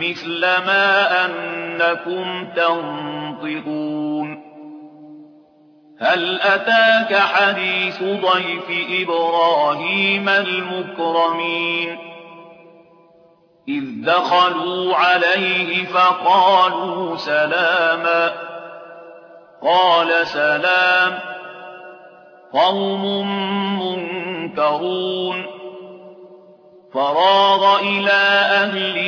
مثل ما أنكم تنطقون. هل أتاك حديث ضيف إبراهيم المكرمين؟ إذ دخلوا عليه فقالوا سلاما. قال سلام قوم منكرون. فراغ إلى أهله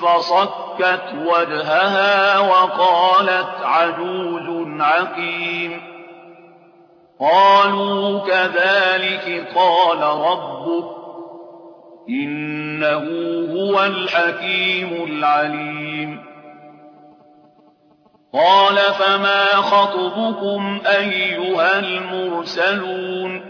فصكت وجهها وقالت عجوز عقيم. قالوا كذلك قال ربك إنه هو الحكيم العليم. قال فما خطبكم أيها المرسلون؟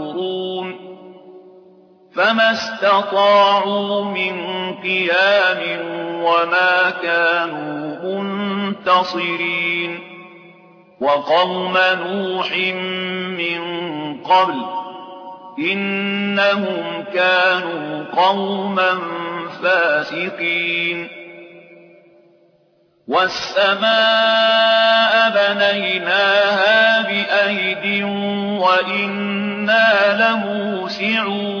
فما استطاعوا من قيام وما كانوا منتصرين وقوم نوح من قبل إنهم كانوا قوما فاسقين والسماء بنيناها بأيد وإنا لموسعون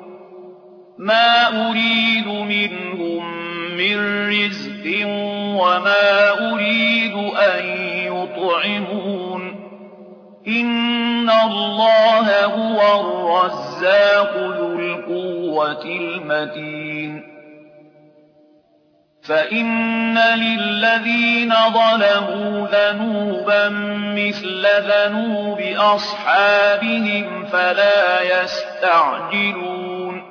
ما أريد منهم من رزق وما أريد أن يطعمون. إن الله هو الرزاق ذو القوة المتين. فإن للذين ظلموا ذنوبا مثل ذنوب أصحابهم فلا يستعجلون.